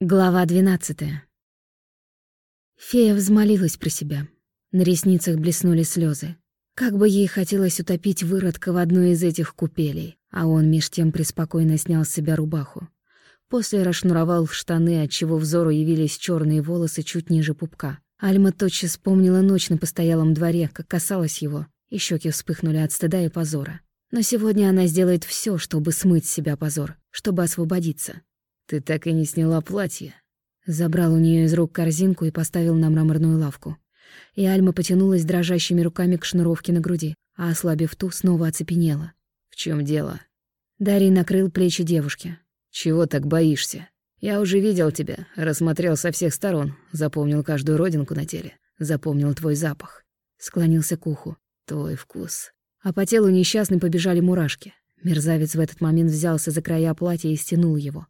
Глава двенадцатая. Фея взмолилась про себя. На ресницах блеснули слезы. Как бы ей хотелось утопить выродка в одной из этих купелей, а он меж тем преспокойно снял с себя рубаху. После расшнуровал в штаны, отчего взору явились черные волосы чуть ниже пупка. Альма тотчас вспомнила ночь на постоялом дворе, как касалась его, и щеки вспыхнули от стыда и позора. Но сегодня она сделает все, чтобы смыть с себя позор, чтобы освободиться. «Ты так и не сняла платье». Забрал у нее из рук корзинку и поставил на мраморную лавку. И Альма потянулась дрожащими руками к шнуровке на груди, а, ослабив ту, снова оцепенела. «В чем дело?» Дарий накрыл плечи девушки. «Чего так боишься? Я уже видел тебя, рассмотрел со всех сторон, запомнил каждую родинку на теле, запомнил твой запах». Склонился к уху. «Твой вкус». А по телу несчастной побежали мурашки. Мерзавец в этот момент взялся за края платья и стянул его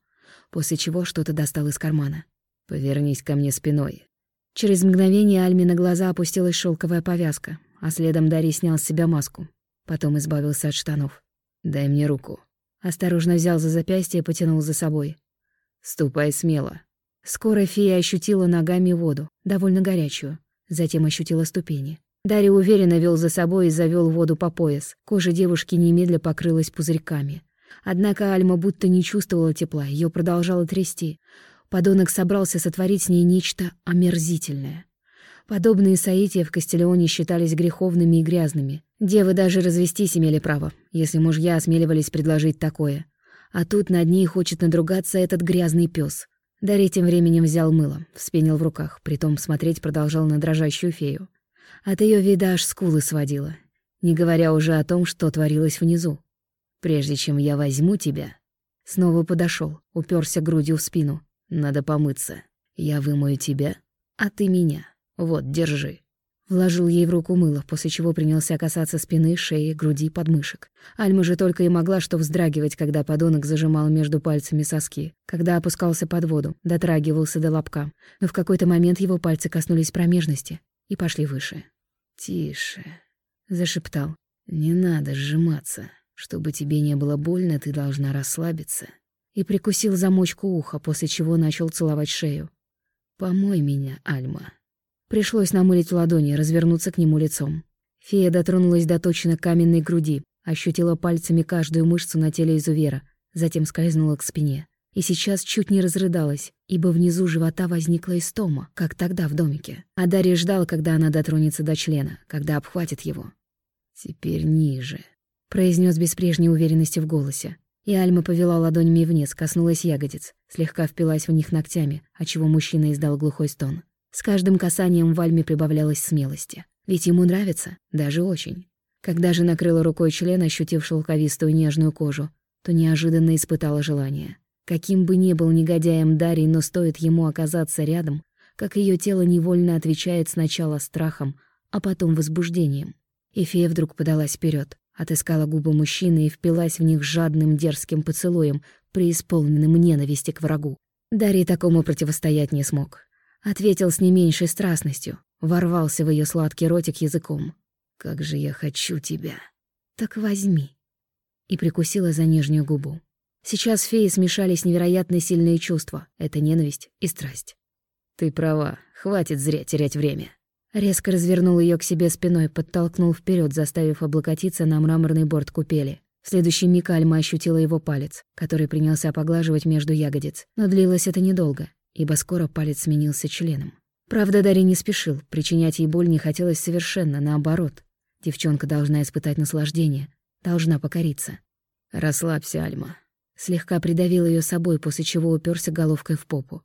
после чего что-то достал из кармана. «Повернись ко мне спиной». Через мгновение Альме на глаза опустилась шелковая повязка, а следом Дарий снял с себя маску. Потом избавился от штанов. «Дай мне руку». Осторожно взял за запястье и потянул за собой. «Ступай смело». Скоро фея ощутила ногами воду, довольно горячую. Затем ощутила ступени. Дарья уверенно вел за собой и завел воду по пояс. Кожа девушки немедля покрылась пузырьками. Однако Альма будто не чувствовала тепла, ее продолжало трясти. Подонок собрался сотворить с ней нечто омерзительное. Подобные соития в Кастелеоне считались греховными и грязными. Девы даже развестись имели право, если мужья осмеливались предложить такое. А тут над ней хочет надругаться этот грязный пес. Дарья тем временем взял мыло, вспенил в руках, притом смотреть продолжал на дрожащую фею. От ее вида аж скулы сводила, не говоря уже о том, что творилось внизу. Прежде чем я возьму тебя...» Снова подошел, уперся грудью в спину. «Надо помыться. Я вымою тебя, а ты меня. Вот, держи». Вложил ей в руку мыло, после чего принялся касаться спины, шеи, груди, подмышек. Альма же только и могла что вздрагивать, когда подонок зажимал между пальцами соски, когда опускался под воду, дотрагивался до лобка. Но в какой-то момент его пальцы коснулись промежности и пошли выше. «Тише», — зашептал. «Не надо сжиматься». Чтобы тебе не было больно, ты должна расслабиться. И прикусил замочку уха, после чего начал целовать шею. Помой меня, Альма. Пришлось намылить ладони, развернуться к нему лицом. Фея дотронулась до точно каменной груди, ощутила пальцами каждую мышцу на теле изувера, затем скользнула к спине. И сейчас чуть не разрыдалась, ибо внизу живота возникла истома, как тогда в домике. А Дарья ждал, когда она дотронется до члена, когда обхватит его. «Теперь ниже», произнес без прежней уверенности в голосе. И Альма повела ладонями вниз, коснулась ягодиц, слегка впилась в них ногтями, отчего мужчина издал глухой стон. С каждым касанием в Альме прибавлялось смелости. Ведь ему нравится, даже очень. Когда же накрыла рукой член, ощутив шелковистую нежную кожу, то неожиданно испытала желание. Каким бы ни был негодяем Дарий, но стоит ему оказаться рядом, как ее тело невольно отвечает сначала страхом, а потом возбуждением. И фея вдруг подалась вперед, Отыскала губы мужчины и впилась в них жадным дерзким поцелуем, преисполненным ненависти к врагу. Дарий такому противостоять не смог. Ответил с не меньшей страстностью, ворвался в ее сладкий ротик языком. «Как же я хочу тебя!» «Так возьми!» И прикусила за нижнюю губу. Сейчас феи смешались невероятно сильные чувства — это ненависть и страсть. «Ты права, хватит зря терять время!» Резко развернул ее к себе спиной, подтолкнул вперед, заставив облокотиться на мраморный борт купели. В следующий миг Альма ощутила его палец, который принялся поглаживать между ягодиц. Но длилось это недолго, ибо скоро палец сменился членом. Правда, Дарья не спешил, причинять ей боль не хотелось совершенно, наоборот. Девчонка должна испытать наслаждение, должна покориться. «Расслабься, Альма». Слегка придавил ее собой, после чего уперся головкой в попу.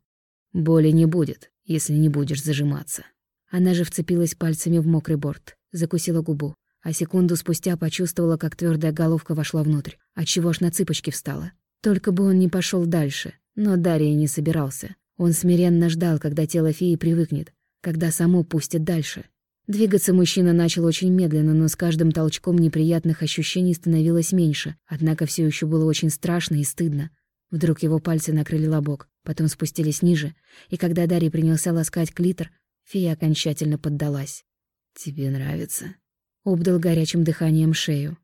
«Боли не будет, если не будешь зажиматься». Она же вцепилась пальцами в мокрый борт, закусила губу, а секунду спустя почувствовала, как твердая головка вошла внутрь, отчего аж на цыпочки встала. Только бы он не пошел дальше, но Дарья не собирался. Он смиренно ждал, когда тело феи привыкнет, когда само пустит дальше. Двигаться мужчина начал очень медленно, но с каждым толчком неприятных ощущений становилось меньше, однако все еще было очень страшно и стыдно. Вдруг его пальцы накрыли лобок, потом спустились ниже, и когда Дарья принялся ласкать клитор, Фея окончательно поддалась. «Тебе нравится?» Обдал горячим дыханием шею.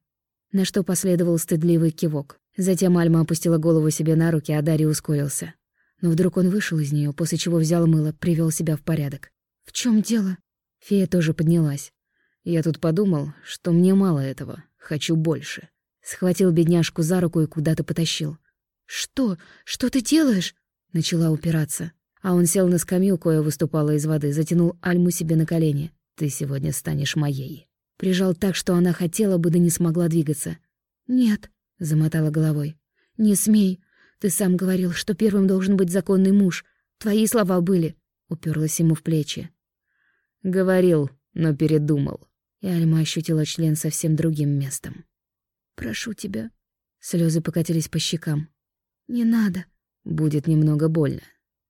На что последовал стыдливый кивок. Затем Альма опустила голову себе на руки, а Дарья ускорился. Но вдруг он вышел из нее, после чего взял мыло, привел себя в порядок. «В чем дело?» Фея тоже поднялась. «Я тут подумал, что мне мало этого. Хочу больше». Схватил бедняжку за руку и куда-то потащил. «Что? Что ты делаешь?» Начала упираться. А он сел на скамью, кое выступала из воды, затянул Альму себе на колени. «Ты сегодня станешь моей». Прижал так, что она хотела бы, да не смогла двигаться. «Нет», — замотала головой. «Не смей. Ты сам говорил, что первым должен быть законный муж. Твои слова были». Уперлась ему в плечи. «Говорил, но передумал». И Альма ощутила член совсем другим местом. «Прошу тебя». Слезы покатились по щекам. «Не надо». «Будет немного больно».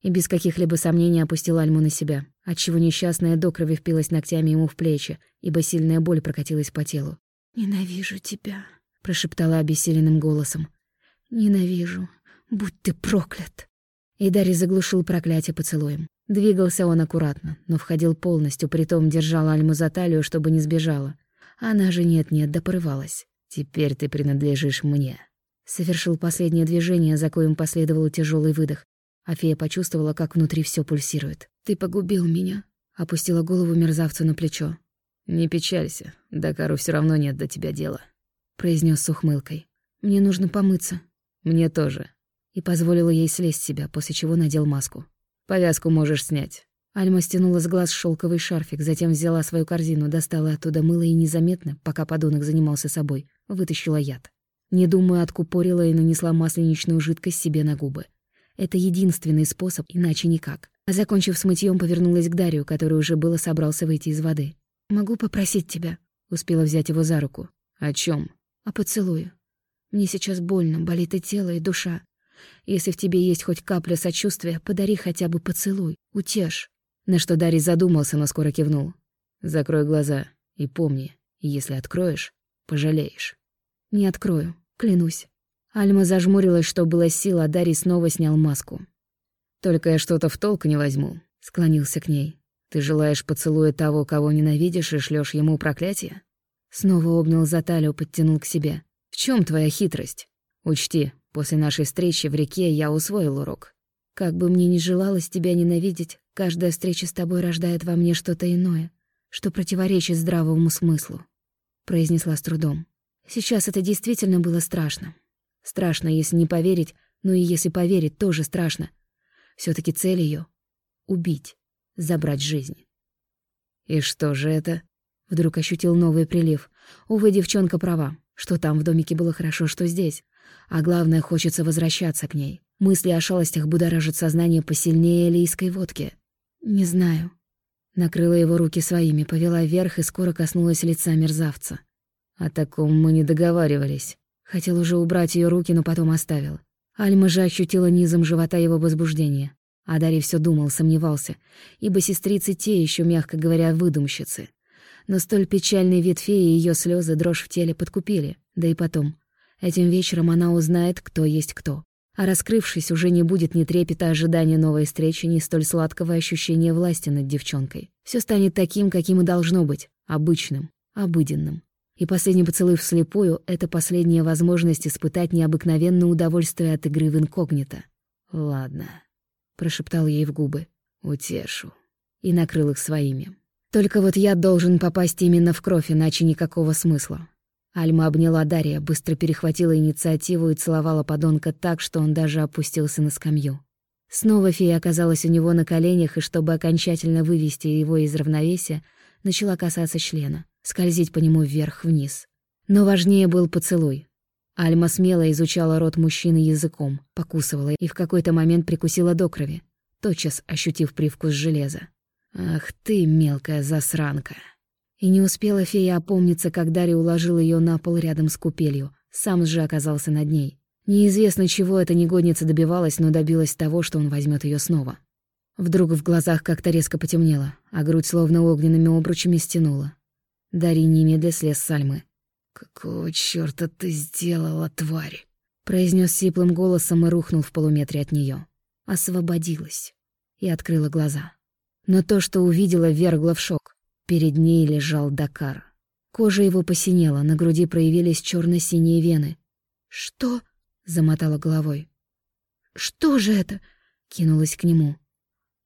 И без каких-либо сомнений опустил Альму на себя, отчего несчастная до крови впилась ногтями ему в плечи, ибо сильная боль прокатилась по телу. «Ненавижу тебя», — прошептала обессиленным голосом. «Ненавижу. Будь ты проклят!» И Дарья заглушил проклятие поцелуем. Двигался он аккуратно, но входил полностью, притом держал Альму за талию, чтобы не сбежала. Она же нет-нет, да порывалась. «Теперь ты принадлежишь мне». Совершил последнее движение, за коим последовал тяжелый выдох. А фея почувствовала, как внутри все пульсирует. «Ты погубил меня», — опустила голову мерзавцу на плечо. «Не печалься, Дакару все равно нет до тебя дела», — произнес с ухмылкой. «Мне нужно помыться». «Мне тоже». И позволила ей слезть с себя, после чего надел маску. «Повязку можешь снять». Альма стянула с глаз шелковый шарфик, затем взяла свою корзину, достала оттуда мыло и незаметно, пока подонок занимался собой, вытащила яд. Не думая, откупорила и нанесла масленичную жидкость себе на губы. Это единственный способ, иначе никак. А закончив с мытьем, повернулась к Дарью, который уже было собрался выйти из воды. «Могу попросить тебя?» Успела взять его за руку. «О чем? «О поцелуе. Мне сейчас больно, болит и тело, и душа. Если в тебе есть хоть капля сочувствия, подари хотя бы поцелуй, утешь». На что Дарий задумался, но скоро кивнул. «Закрой глаза и помни, если откроешь, пожалеешь». «Не открою, клянусь». Альма зажмурилась, что было сил, а Дарий снова снял маску. «Только я что-то в толк не возьму», — склонился к ней. «Ты желаешь поцелуя того, кого ненавидишь, и шлёшь ему проклятие?» Снова обнял за талию, подтянул к себе. «В чем твоя хитрость? Учти, после нашей встречи в реке я усвоил урок. Как бы мне ни желалось тебя ненавидеть, каждая встреча с тобой рождает во мне что-то иное, что противоречит здравому смыслу», — произнесла с трудом. Сейчас это действительно было страшно. Страшно, если не поверить, но и если поверить, тоже страшно. все таки цель ее убить, забрать жизнь. «И что же это?» Вдруг ощутил новый прилив. Увы, девчонка права. Что там в домике было хорошо, что здесь. А главное, хочется возвращаться к ней. Мысли о шалостях будоражат сознание посильнее элийской водки. «Не знаю». Накрыла его руки своими, повела вверх и скоро коснулась лица мерзавца. «О таком мы не договаривались». Хотел уже убрать ее руки, но потом оставил. Альма же ощутила низом живота его возбуждение. А Дарий все думал, сомневался, ибо сестрицы те еще, мягко говоря, выдумщицы. Но столь печальный вид феи и ее слезы дрожь в теле подкупили. Да и потом. Этим вечером она узнает, кто есть кто. А раскрывшись, уже не будет ни трепета ожидания новой встречи, ни столь сладкого ощущения власти над девчонкой. Все станет таким, каким и должно быть. Обычным, обыденным. И последний поцелуй вслепую — это последняя возможность испытать необыкновенное удовольствие от игры в инкогнито. «Ладно», — прошептал ей в губы. «Утешу». И накрыл их своими. Только вот я должен попасть именно в кровь, иначе никакого смысла. Альма обняла Дарья, быстро перехватила инициативу и целовала подонка так, что он даже опустился на скамью. Снова фея оказалась у него на коленях, и чтобы окончательно вывести его из равновесия, начала касаться члена скользить по нему вверх-вниз. Но важнее был поцелуй. Альма смело изучала рот мужчины языком, покусывала и в какой-то момент прикусила до крови, тотчас ощутив привкус железа. «Ах ты, мелкая засранка!» И не успела фея опомниться, как Дарья уложил ее на пол рядом с купелью, сам же оказался над ней. Неизвестно, чего эта негодница добивалась, но добилась того, что он возьмет ее снова. Вдруг в глазах как-то резко потемнело, а грудь словно огненными обручами стянула. Дарий немедля слез с Альмы. «Какого чёрта ты сделала, тварь?» произнес сиплым голосом и рухнул в полуметре от нее. Освободилась и открыла глаза. Но то, что увидела, вергло в шок. Перед ней лежал Дакар. Кожа его посинела, на груди проявились черно синие вены. «Что?» — замотала головой. «Что же это? кинулась к нему.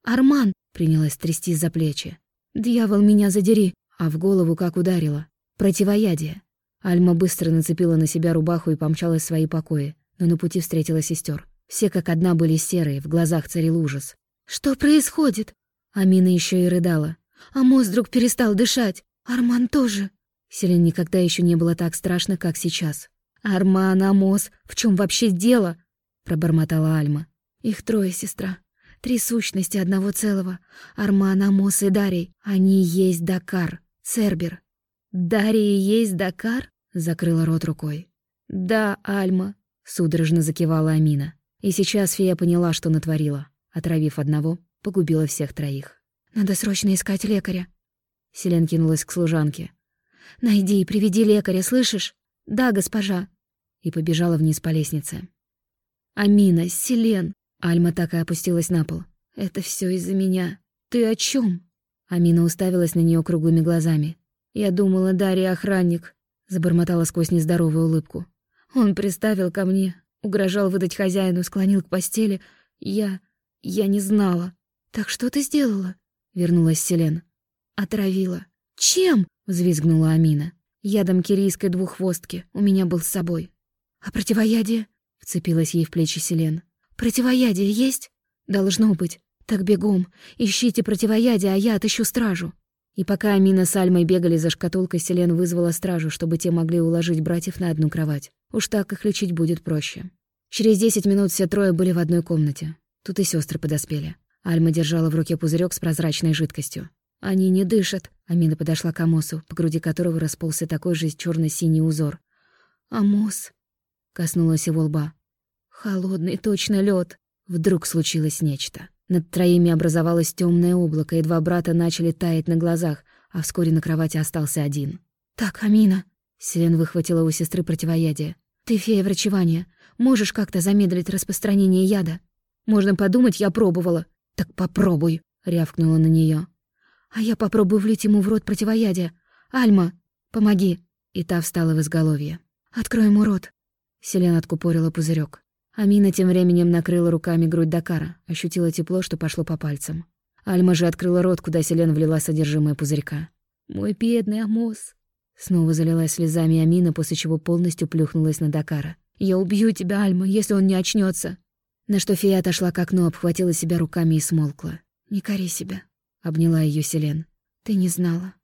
«Арман!» — принялась трясти за плечи. «Дьявол, меня задери!» А в голову как ударило. Противоядие. Альма быстро нацепила на себя рубаху и помчалась в свои покои, но на пути встретила сестер. Все как одна были серые, в глазах царил ужас. «Что происходит?» Амина еще и рыдала. «Амос вдруг перестал дышать. Арман тоже». Селен никогда еще не было так страшно, как сейчас. «Арман, Амос, в чем вообще дело?» — пробормотала Альма. «Их трое, сестра. Три сущности одного целого. Арман, Амос и Дарий. Они есть Дакар, Цербер». «Дарий есть Дакар?» — закрыла рот рукой. «Да, Альма», — судорожно закивала Амина. И сейчас фея поняла, что натворила. Отравив одного, погубила всех троих. «Надо срочно искать лекаря». Селен кинулась к служанке. «Найди и приведи лекаря, слышишь?» «Да, госпожа». И побежала вниз по лестнице. «Амина, Селен!» Альма так и опустилась на пол. «Это все из-за меня. Ты о чем? Амина уставилась на нее круглыми глазами. «Я думала, Дарья охранник», — забормотала сквозь нездоровую улыбку. «Он приставил ко мне, Угрожал выдать хозяину, склонил к постели. Я... я не знала. «Так что ты сделала?» — вернулась Селен. «Отравила». «Чем?» — взвизгнула Амина. «Ядом кирийской двуххвостки. У меня был с собой». «А противоядие?» — вцепилась ей в плечи Селен. «Противоядие есть?» «Должно быть. Так бегом. Ищите противоядие, а я отыщу стражу». И пока Амина с Альмой бегали за шкатулкой, Селен вызвала стражу, чтобы те могли уложить братьев на одну кровать. Уж так их лечить будет проще. Через десять минут все трое были в одной комнате. Тут и сестры подоспели. Альма держала в руке пузырек с прозрачной жидкостью. «Они не дышат», — Амина подошла к Амосу, по груди которого расползся такой же черно синий узор. «Амос», — коснулась его лба. «Холодный, точно лед. Вдруг случилось нечто. Над троими образовалось темное облако, и два брата начали таять на глазах, а вскоре на кровати остался один. «Так, Амина», — Селен выхватила у сестры противоядие. «Ты фея врачевания. Можешь как-то замедлить распространение яда?» «Можно подумать, я пробовала». «Так попробуй», — рявкнула на нее. «А я попробую влить ему в рот противоядие. Альма, помоги». И та встала в изголовье. «Открой ему рот». Селена откупорила пузырек. Амина тем временем накрыла руками грудь Дакара, ощутила тепло, что пошло по пальцам. Альма же открыла рот, куда Селен влила содержимое пузырька. «Мой бедный Амос!» Снова залилась слезами Амина, после чего полностью плюхнулась на Дакара. «Я убью тебя, Альма, если он не очнется. На что фея отошла к окну, обхватила себя руками и смолкла. «Не кори себя», — обняла ее Селен. «Ты не знала.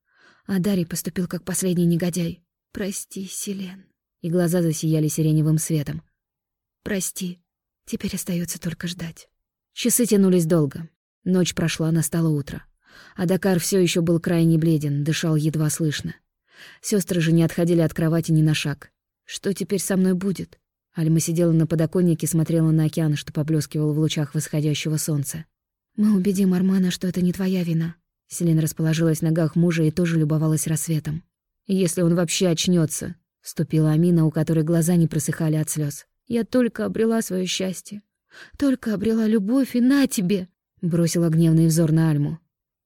А Дарий поступил как последний негодяй. Прости, Селен». И глаза засияли сиреневым светом. «Прости. Теперь остается только ждать». Часы тянулись долго. Ночь прошла, настало утро. А Дакар все еще был крайне бледен, дышал едва слышно. Сестры же не отходили от кровати ни на шаг. Что теперь со мной будет? Альма сидела на подоконнике, смотрела на океан, что поблескивал в лучах восходящего солнца. «Мы убедим Армана, что это не твоя вина». Селин расположилась в ногах мужа и тоже любовалась рассветом. «Если он вообще очнется, вступила Амина, у которой глаза не просыхали от слез. «Я только обрела свое счастье. Только обрела любовь, и на тебе!» Бросила гневный взор на Альму.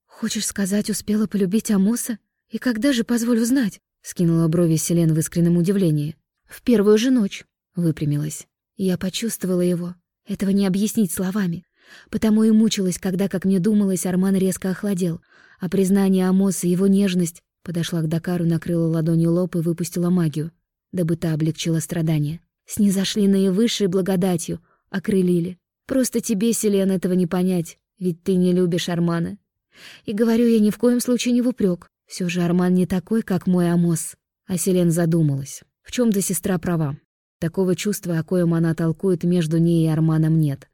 «Хочешь сказать, успела полюбить Амуса? «И когда же, позволю знать?» — скинула брови Селен в искреннем удивлении. «В первую же ночь», — выпрямилась. Я почувствовала его. Этого не объяснить словами. Потому и мучилась, когда, как мне думалось, Арман резко охладел. А признание Амоса, его нежность... Подошла к Дакару, накрыла ладонью лоб и выпустила магию, дабы та облегчила страдания. Снизошли наивысшей благодатью, окрылили. Просто тебе, Селен, этого не понять, ведь ты не любишь Армана. И говорю я ни в коем случае не в упрек. Все же Арман не такой, как мой Амос. А Селен задумалась. В чем то сестра права. Такого чувства, о коем она толкует, между ней и Арманом нет.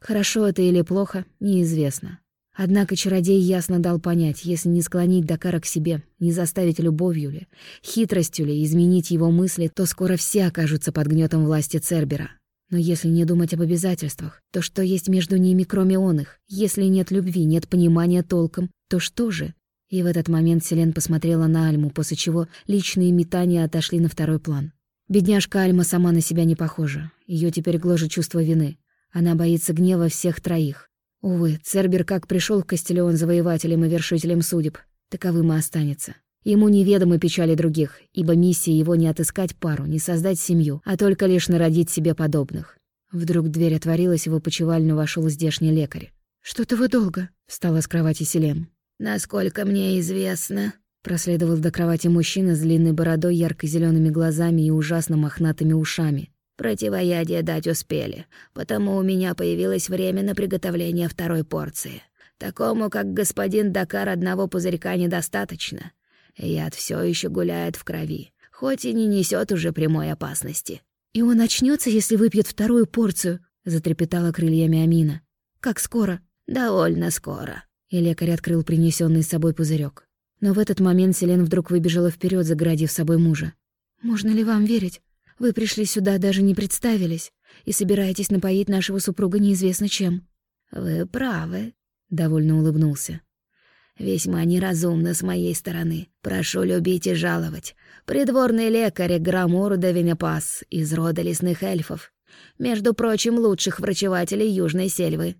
Хорошо это или плохо, неизвестно. Однако чародей ясно дал понять, если не склонить Дакара к себе, не заставить любовью ли, хитростью ли изменить его мысли, то скоро все окажутся под гнетом власти Цербера. Но если не думать об обязательствах, то что есть между ними, кроме он их? Если нет любви, нет понимания толком, то что же? И в этот момент Селен посмотрела на Альму, после чего личные метания отошли на второй план. Бедняжка Альма сама на себя не похожа. Ее теперь гложет чувство вины. Она боится гнева всех троих. Увы, Цербер как пришел к Кастелеон завоевателем и вершителем судеб, таковым и останется. Ему неведомы печали других, ибо миссия его не отыскать пару, не создать семью, а только лишь народить себе подобных. Вдруг дверь отворилась, и в опочивальню вошел здешний лекарь. «Что-то вы долго», — встала с кровати Селен. «Насколько мне известно», — проследовал до кровати мужчина с длинной бородой, ярко зелеными глазами и ужасно мохнатыми ушами. «Противоядие дать успели, потому у меня появилось время на приготовление второй порции. Такому, как господин Дакар, одного пузырька недостаточно. Яд все еще гуляет в крови, хоть и не несет уже прямой опасности». «И он очнется, если выпьет вторую порцию», — затрепетала крыльями Амина. «Как скоро?» «Довольно скоро». И лекарь открыл принесенный с собой пузырек. Но в этот момент Селен вдруг выбежала вперед, заградив собой мужа. «Можно ли вам верить? Вы пришли сюда, даже не представились, и собираетесь напоить нашего супруга неизвестно чем». «Вы правы», — довольно улыбнулся. «Весьма неразумно с моей стороны. Прошу любить и жаловать. Придворный лекарь Грамур де из рода лесных эльфов. Между прочим, лучших врачевателей Южной Сельвы.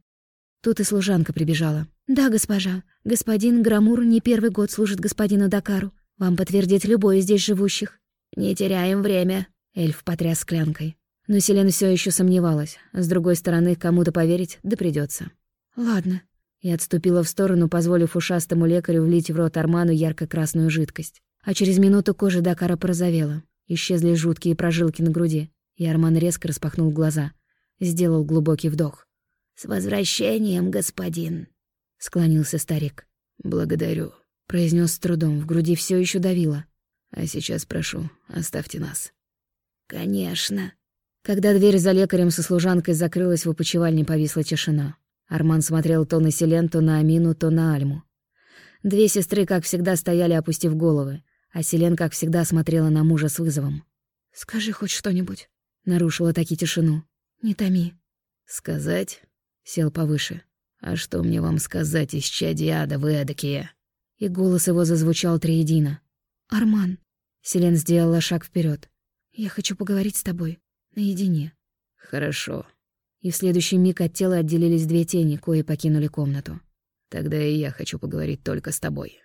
Тут и служанка прибежала. «Да, госпожа, господин Грамур не первый год служит господину Дакару. Вам подтвердит любой из здесь живущих». «Не теряем время», — эльф потряс склянкой. Но Селена все еще сомневалась. С другой стороны, кому-то поверить, да придется. «Ладно». И отступила в сторону, позволив ушастому лекарю влить в рот Арману ярко-красную жидкость. А через минуту кожа Дакара порозовела. Исчезли жуткие прожилки на груди. И Арман резко распахнул глаза. Сделал глубокий вдох. «С возвращением, господин!» — склонился старик. «Благодарю», — произнес с трудом, в груди все еще давило. «А сейчас прошу, оставьте нас». «Конечно». Когда дверь за лекарем со служанкой закрылась, в опочивальне повисла тишина. Арман смотрел то на Селен, то на Амину, то на Альму. Две сестры, как всегда, стояли, опустив головы, а Селен, как всегда, смотрела на мужа с вызовом. «Скажи хоть что-нибудь», — нарушила таки тишину. «Не томи». «Сказать?» Сел повыше. «А что мне вам сказать, из ада вы эдакие?» И голос его зазвучал триедино. «Арман!» Селен сделала шаг вперед. «Я хочу поговорить с тобой. Наедине». «Хорошо». И в следующий миг от тела отделились две тени, кои покинули комнату. «Тогда и я хочу поговорить только с тобой».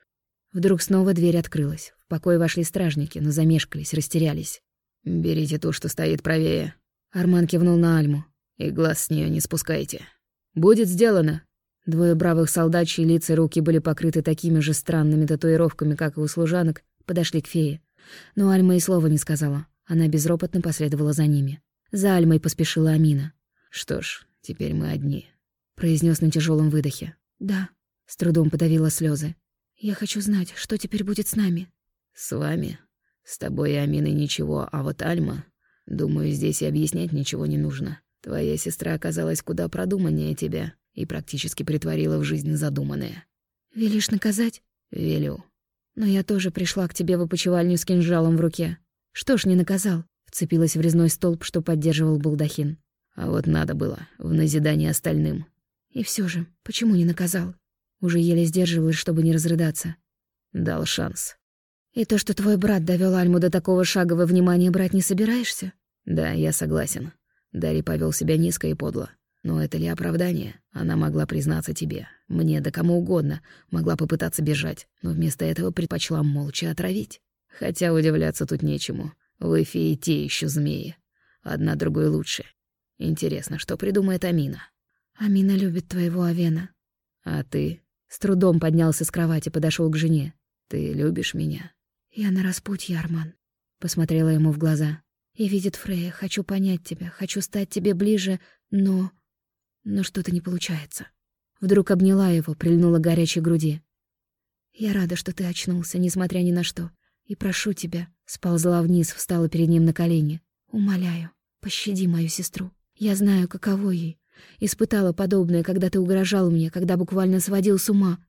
Вдруг снова дверь открылась. В покой вошли стражники, но замешкались, растерялись. «Берите ту, что стоит правее». Арман кивнул на Альму. «И глаз с нее не спускайте». «Будет сделано!» Двое бравых солдат, чьи лица и руки были покрыты такими же странными татуировками, как и у служанок, подошли к фее. Но Альма и слова не сказала. Она безропотно последовала за ними. За Альмой поспешила Амина. «Что ж, теперь мы одни», — произнес на тяжелом выдохе. «Да», — с трудом подавила слезы. «Я хочу знать, что теперь будет с нами». «С вами? С тобой и Аминой ничего, а вот Альма... Думаю, здесь и объяснять ничего не нужно. Твоя сестра оказалась куда продуманнее тебя и практически притворила в жизнь задуманное. Велишь наказать? Велю. Но я тоже пришла к тебе в опочивальню с кинжалом в руке. Что ж не наказал? Вцепилась в резной столб, что поддерживал балдахин. А вот надо было, в назидание остальным. И все же, почему не наказал? Уже еле сдерживалась, чтобы не разрыдаться. Дал шанс. И то, что твой брат довел Альму до такого шага, во внимание брать не собираешься? Да, я согласен. Дарий повел себя низко и подло. Но это ли оправдание? Она могла признаться тебе, мне да кому угодно, могла попытаться бежать, но вместо этого предпочла молча отравить. Хотя удивляться тут нечему. Вы феи те еще змеи. Одна другой лучше. Интересно, что придумает Амина? Амина любит твоего Авена. А ты? С трудом поднялся с кровати, подошел к жене. Ты любишь меня? Я на распутье, Арман. Посмотрела ему в глаза. И видит Фрея, хочу понять тебя, хочу стать тебе ближе, но... Но что-то не получается. Вдруг обняла его, прильнула горячей груди. Я рада, что ты очнулся, несмотря ни на что. И прошу тебя, сползла вниз, встала перед ним на колени. Умоляю, пощади мою сестру. Я знаю, каково ей. Испытала подобное, когда ты угрожал мне, когда буквально сводил с ума.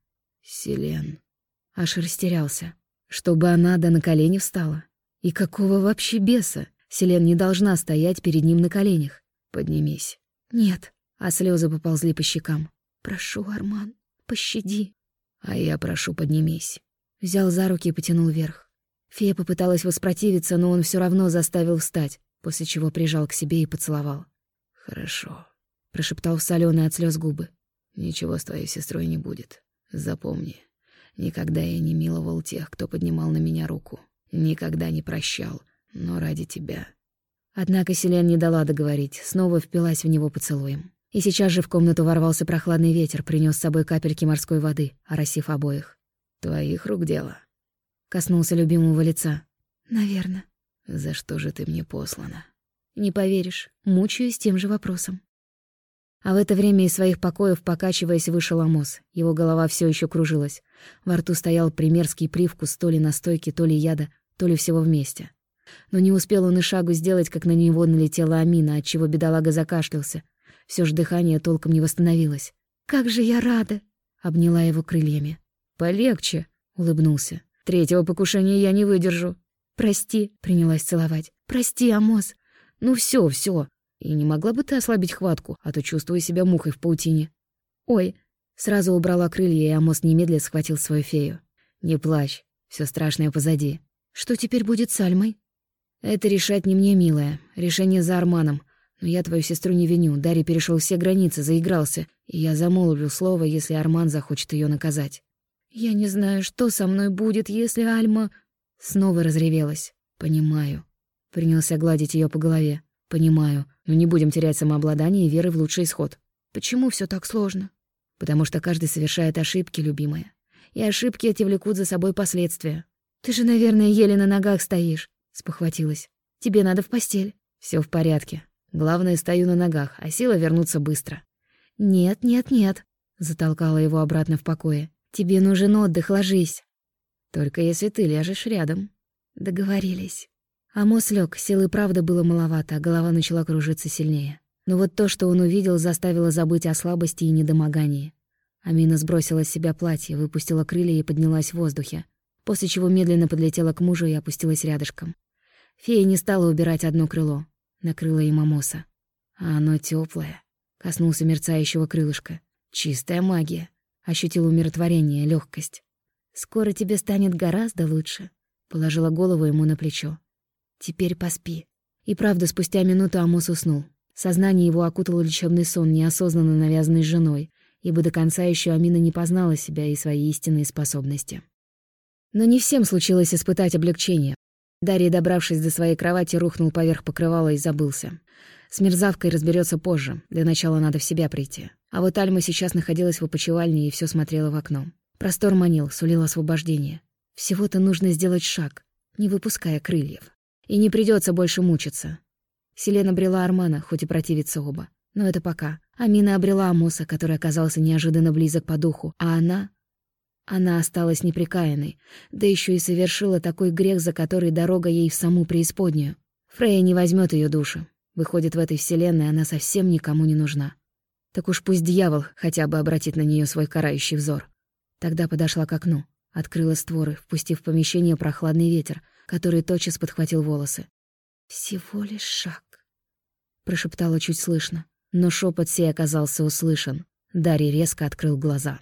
Селен. Аж растерялся. Чтобы она да на колени встала. И какого вообще беса? Селен не должна стоять перед ним на коленях. Поднимись. Нет. А слезы поползли по щекам. Прошу, Арман, пощади. А я прошу, поднимись. Взял за руки и потянул вверх. Фея попыталась воспротивиться, но он все равно заставил встать, после чего прижал к себе и поцеловал. «Хорошо», — прошептал в солёные от слез губы. «Ничего с твоей сестрой не будет. Запомни, никогда я не миловал тех, кто поднимал на меня руку. Никогда не прощал, но ради тебя. Однако Селен не дала договорить, снова впилась в него поцелуем. И сейчас же в комнату ворвался прохладный ветер, принес с собой капельки морской воды, оросив обоих. «Твоих рук дело?» Коснулся любимого лица. «Наверно». «За что же ты мне послана?» «Не поверишь, мучаюсь тем же вопросом». А в это время из своих покоев, покачиваясь, вышел Амос. Его голова все еще кружилась. Во рту стоял примерский привкус то ли настойки, то ли яда, то ли всего вместе. Но не успел он и шагу сделать, как на него налетела Амина, отчего бедолага закашлялся. Все ж дыхание толком не восстановилось. «Как же я рада!» — обняла его крыльями. «Полегче!» — улыбнулся. «Третьего покушения я не выдержу». «Прости», — принялась целовать. «Прости, Амос». «Ну все, все. И не могла бы ты ослабить хватку, а то чувствую себя мухой в паутине». «Ой!» Сразу убрала крылья, и Амос немедленно схватил свою фею. «Не плачь, все страшное позади». «Что теперь будет с Альмой?» «Это решать не мне, милая. Решение за Арманом. Но я твою сестру не виню. Дарья перешел все границы, заигрался. И я замолвлю слово, если Арман захочет ее наказать». «Я не знаю, что со мной будет, если Альма...» Снова разревелась. «Понимаю». Принялся гладить ее по голове. «Понимаю, но не будем терять самообладание и веры в лучший исход». «Почему все так сложно?» «Потому что каждый совершает ошибки, любимая. И ошибки эти влекут за собой последствия». «Ты же, наверное, еле на ногах стоишь», — спохватилась. «Тебе надо в постель». Все в порядке. Главное, стою на ногах, а сила вернуться быстро». «Нет, нет, нет», — затолкала его обратно в покое. «Тебе нужен отдых, ложись». «Только если ты ляжешь рядом». Договорились. Амос лег, силы правда было маловато, а голова начала кружиться сильнее. Но вот то, что он увидел, заставило забыть о слабости и недомогании. Амина сбросила с себя платье, выпустила крылья и поднялась в воздухе, после чего медленно подлетела к мужу и опустилась рядышком. Фея не стала убирать одно крыло, накрыла им Амоса. А оно теплое. Коснулся мерцающего крылышка. Чистая магия. Ощутил умиротворение, легкость. «Скоро тебе станет гораздо лучше», — положила голову ему на плечо. «Теперь поспи». И правда, спустя минуту Амос уснул. Сознание его окутал лечебный сон, неосознанно навязанный женой, ибо до конца еще Амина не познала себя и свои истинные способности. Но не всем случилось испытать облегчение. Дарья, добравшись до своей кровати, рухнул поверх покрывала и забылся. С мерзавкой разберется позже, для начала надо в себя прийти. А вот Альма сейчас находилась в опочивальне и все смотрела в окно. Простор манил, сулил освобождение. Всего-то нужно сделать шаг, не выпуская крыльев. И не придется больше мучиться. Селена обрела Армана, хоть и противится оба. Но это пока. Амина обрела Амоса, который оказался неожиданно близок по духу. А она... Она осталась неприкаянной, да еще и совершила такой грех, за который дорога ей в саму преисподнюю. Фрея не возьмет ее душу. Выходит, в этой вселенной она совсем никому не нужна. Так уж пусть дьявол хотя бы обратит на нее свой карающий взор. Тогда подошла к окну, открыла створы, впустив в помещение прохладный ветер, который тотчас подхватил волосы. «Всего лишь шаг», — прошептала чуть слышно. Но шепот сей оказался услышан. Дарья резко открыл глаза.